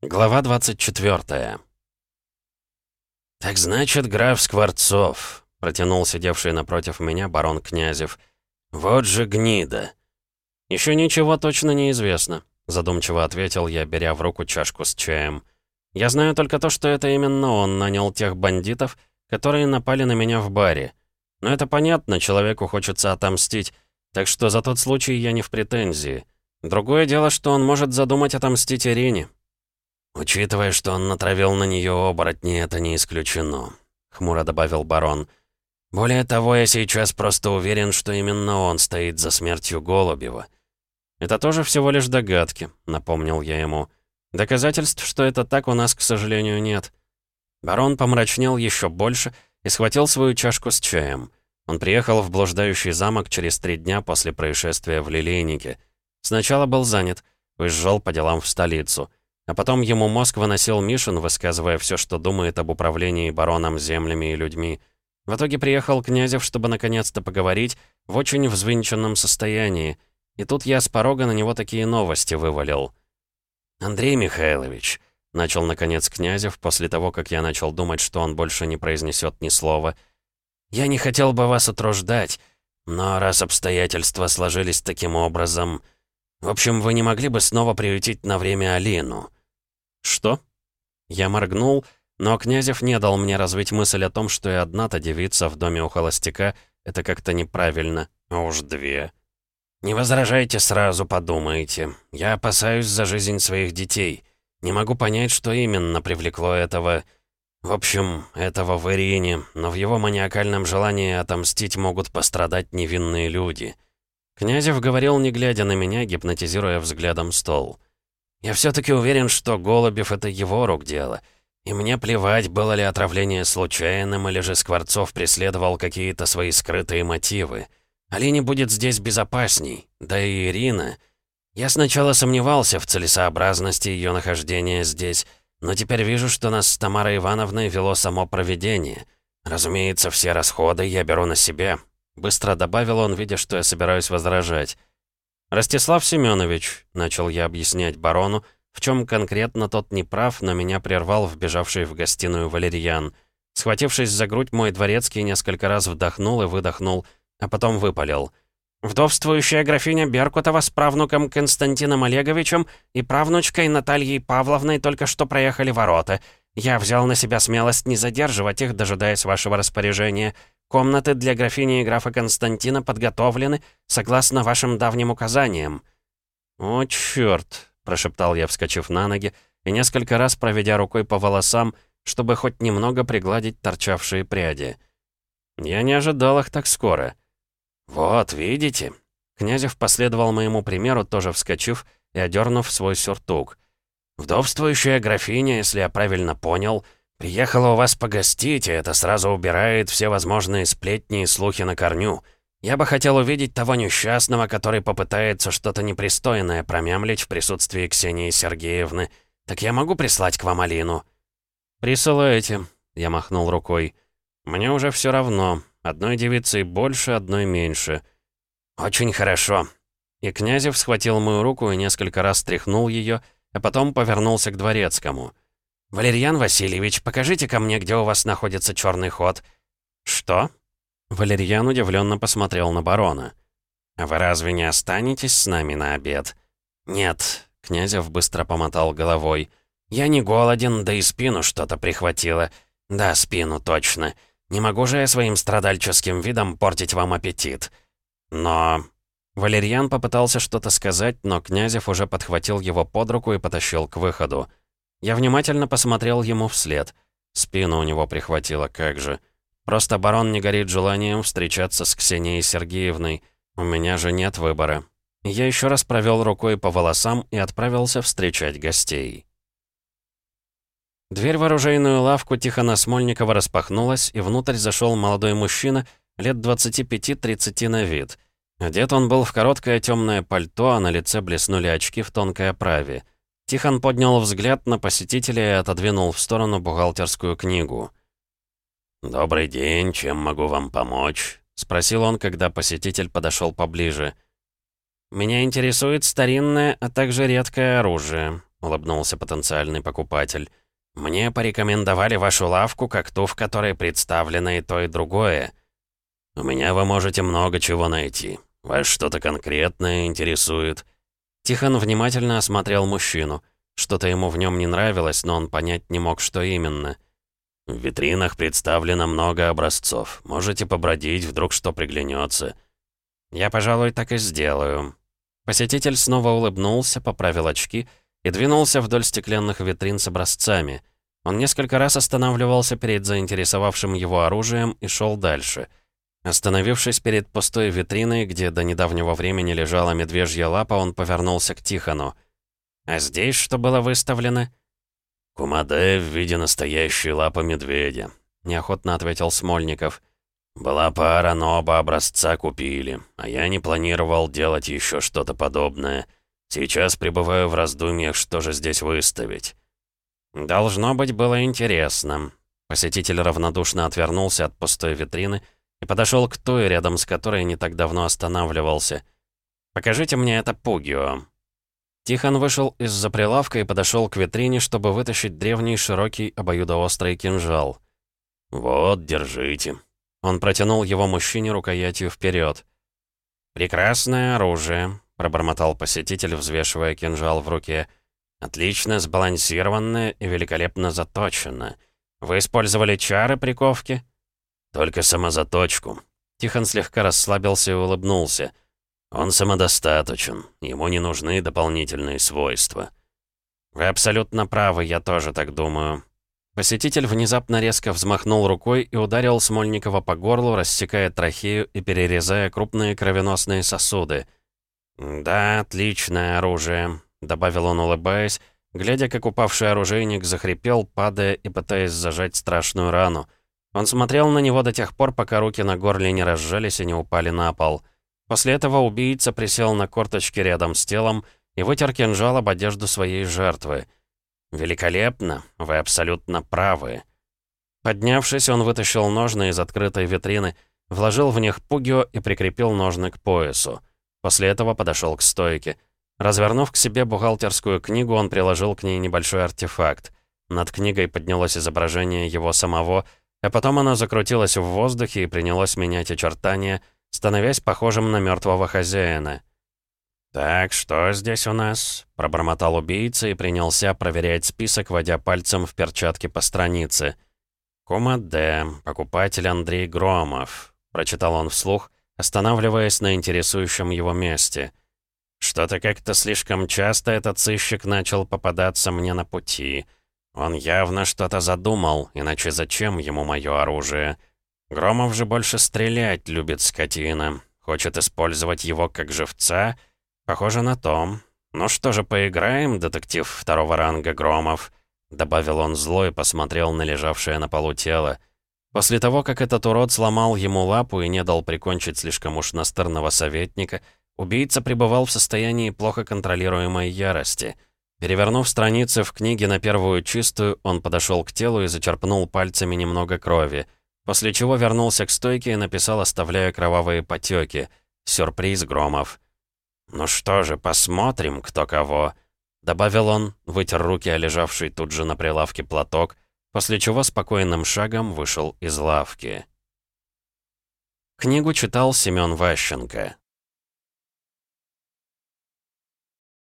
Глава 24 «Так значит, граф Скворцов», — протянул сидевший напротив меня барон Князев. «Вот же гнида!» «Еще ничего точно не известно», — задумчиво ответил я, беря в руку чашку с чаем. «Я знаю только то, что это именно он нанял тех бандитов, которые напали на меня в баре. Но это понятно, человеку хочется отомстить, так что за тот случай я не в претензии. Другое дело, что он может задумать отомстить Ирине, «Учитывая, что он натравил на нее оборотни, это не исключено», — хмуро добавил барон. «Более того, я сейчас просто уверен, что именно он стоит за смертью Голубева». «Это тоже всего лишь догадки», — напомнил я ему. «Доказательств, что это так, у нас, к сожалению, нет». Барон помрачнел еще больше и схватил свою чашку с чаем. Он приехал в блуждающий замок через три дня после происшествия в Лилейнике. Сначала был занят, уезжал по делам в столицу — а потом ему мозг выносил Мишин, высказывая все, что думает об управлении бароном, землями и людьми. В итоге приехал Князев, чтобы наконец-то поговорить, в очень взвинченном состоянии. И тут я с порога на него такие новости вывалил. «Андрей Михайлович», — начал наконец Князев, после того, как я начал думать, что он больше не произнесет ни слова, «я не хотел бы вас утруждать, но раз обстоятельства сложились таким образом...» В общем, вы не могли бы снова приютить на время Алину?» «Что?» Я моргнул, но Князев не дал мне развить мысль о том, что и одна-то девица в доме у холостяка — это как-то неправильно, а уж две. «Не возражайте сразу, подумайте. Я опасаюсь за жизнь своих детей. Не могу понять, что именно привлекло этого... В общем, этого в Ирине, но в его маниакальном желании отомстить могут пострадать невинные люди». Князев говорил, не глядя на меня, гипнотизируя взглядом стол. «Я все-таки уверен, что Голубев — это его рук дело. И мне плевать, было ли отравление случайным, или же Скворцов преследовал какие-то свои скрытые мотивы. Алине будет здесь безопасней, да и Ирина. Я сначала сомневался в целесообразности ее нахождения здесь, но теперь вижу, что нас с Тамарой Ивановной вело само проведение. Разумеется, все расходы я беру на себя, Быстро добавил он, видя, что я собираюсь возражать. «Ростислав Семенович», — начал я объяснять барону, в чем конкретно тот не прав, но меня прервал вбежавший в гостиную валерьян. Схватившись за грудь, мой дворецкий несколько раз вдохнул и выдохнул, а потом выпалил. «Вдовствующая графиня Беркутова с правнуком Константином Олеговичем и правнучкой Натальей Павловной только что проехали ворота. Я взял на себя смелость не задерживать их, дожидаясь вашего распоряжения. Комнаты для графини и графа Константина подготовлены согласно вашим давним указаниям». «О, чёрт!» — прошептал я, вскочив на ноги, и несколько раз проведя рукой по волосам, чтобы хоть немного пригладить торчавшие пряди. Я не ожидал их так скоро. «Вот, видите?» Князев последовал моему примеру, тоже вскочив и одернув свой сюртук. «Вдовствующая графиня, если я правильно понял, — «Приехала у вас погостить, и это сразу убирает все возможные сплетни и слухи на корню. Я бы хотел увидеть того несчастного, который попытается что-то непристойное промямлить в присутствии Ксении Сергеевны. Так я могу прислать к вам Алину?» «Присылайте», — я махнул рукой. «Мне уже все равно. Одной девицей больше, одной меньше». «Очень хорошо». И Князев схватил мою руку и несколько раз тряхнул ее, а потом повернулся к дворецкому — «Валерьян Васильевич, покажите ко мне, где у вас находится черный ход». «Что?» Валерьян удивленно посмотрел на барона. «А вы разве не останетесь с нами на обед?» «Нет», — Князев быстро помотал головой. «Я не голоден, да и спину что-то прихватило. Да, спину, точно. Не могу же я своим страдальческим видом портить вам аппетит. Но...» Валерьян попытался что-то сказать, но Князев уже подхватил его под руку и потащил к выходу. Я внимательно посмотрел ему вслед. Спину у него прихватило, как же. Просто барон не горит желанием встречаться с Ксенией Сергеевной. У меня же нет выбора. Я еще раз провел рукой по волосам и отправился встречать гостей. Дверь в оружейную лавку Тихона Смольникова распахнулась, и внутрь зашел молодой мужчина, лет 25-30 на вид. Одет он был в короткое темное пальто, а на лице блеснули очки в тонкой оправе. Тихон поднял взгляд на посетителя и отодвинул в сторону бухгалтерскую книгу. «Добрый день, чем могу вам помочь?» — спросил он, когда посетитель подошел поближе. «Меня интересует старинное, а также редкое оружие», — улыбнулся потенциальный покупатель. «Мне порекомендовали вашу лавку как ту, в которой представлено и то, и другое». «У меня вы можете много чего найти. Вас что-то конкретное интересует?» Тихон внимательно осмотрел мужчину. Что-то ему в нем не нравилось, но он понять не мог, что именно. «В витринах представлено много образцов. Можете побродить, вдруг что приглянется. «Я, пожалуй, так и сделаю». Посетитель снова улыбнулся, поправил очки и двинулся вдоль стеклянных витрин с образцами. Он несколько раз останавливался перед заинтересовавшим его оружием и шел дальше. Остановившись перед пустой витриной, где до недавнего времени лежала медвежья лапа, он повернулся к Тихону. «А здесь что было выставлено?» «Кумаде в виде настоящей лапы медведя», — неохотно ответил Смольников. «Была пара, но оба образца купили, а я не планировал делать еще что-то подобное». Сейчас пребываю в раздумьях, что же здесь выставить. Должно быть, было интересно. Посетитель равнодушно отвернулся от пустой витрины и подошел к той, рядом с которой не так давно останавливался. «Покажите мне это пугио». Тихон вышел из-за прилавка и подошел к витрине, чтобы вытащить древний широкий обоюдоострый кинжал. «Вот, держите». Он протянул его мужчине рукоятью вперед. «Прекрасное оружие», пробормотал посетитель, взвешивая кинжал в руке. «Отлично сбалансированное и великолепно заточено. Вы использовали чары приковки?» «Только самозаточку». Тихон слегка расслабился и улыбнулся. «Он самодостаточен, ему не нужны дополнительные свойства». «Вы абсолютно правы, я тоже так думаю». Посетитель внезапно резко взмахнул рукой и ударил Смольникова по горлу, рассекая трахею и перерезая крупные кровеносные сосуды — «Да, отличное оружие», — добавил он, улыбаясь, глядя, как упавший оружейник захрипел, падая и пытаясь зажать страшную рану. Он смотрел на него до тех пор, пока руки на горле не разжались и не упали на пол. После этого убийца присел на корточки рядом с телом и вытер кинжал об одежду своей жертвы. «Великолепно, вы абсолютно правы». Поднявшись, он вытащил ножны из открытой витрины, вложил в них пугио и прикрепил ножны к поясу. После этого подошел к стойке. Развернув к себе бухгалтерскую книгу, он приложил к ней небольшой артефакт. Над книгой поднялось изображение его самого, а потом оно закрутилось в воздухе и принялось менять очертания, становясь похожим на мертвого хозяина. «Так, что здесь у нас?» — пробормотал убийца и принялся проверять список, водя пальцем в перчатке по странице. «Кума Д. Покупатель Андрей Громов», — прочитал он вслух, останавливаясь на интересующем его месте. Что-то как-то слишком часто этот сыщик начал попадаться мне на пути. Он явно что-то задумал, иначе зачем ему мое оружие? Громов же больше стрелять любит скотина. Хочет использовать его как живца? Похоже на то. Ну что же, поиграем, детектив второго ранга Громов? Добавил он зло и посмотрел на лежавшее на полу тело. После того, как этот урод сломал ему лапу и не дал прикончить слишком уж настырного советника, убийца пребывал в состоянии плохо контролируемой ярости. Перевернув страницы в книге на первую чистую, он подошел к телу и зачерпнул пальцами немного крови, после чего вернулся к стойке и написал, оставляя кровавые потеки. «Сюрприз, Громов». «Ну что же, посмотрим, кто кого», — добавил он, вытер руки о лежавший тут же на прилавке платок — после чего спокойным шагом вышел из лавки. Книгу читал Семён Ващенко.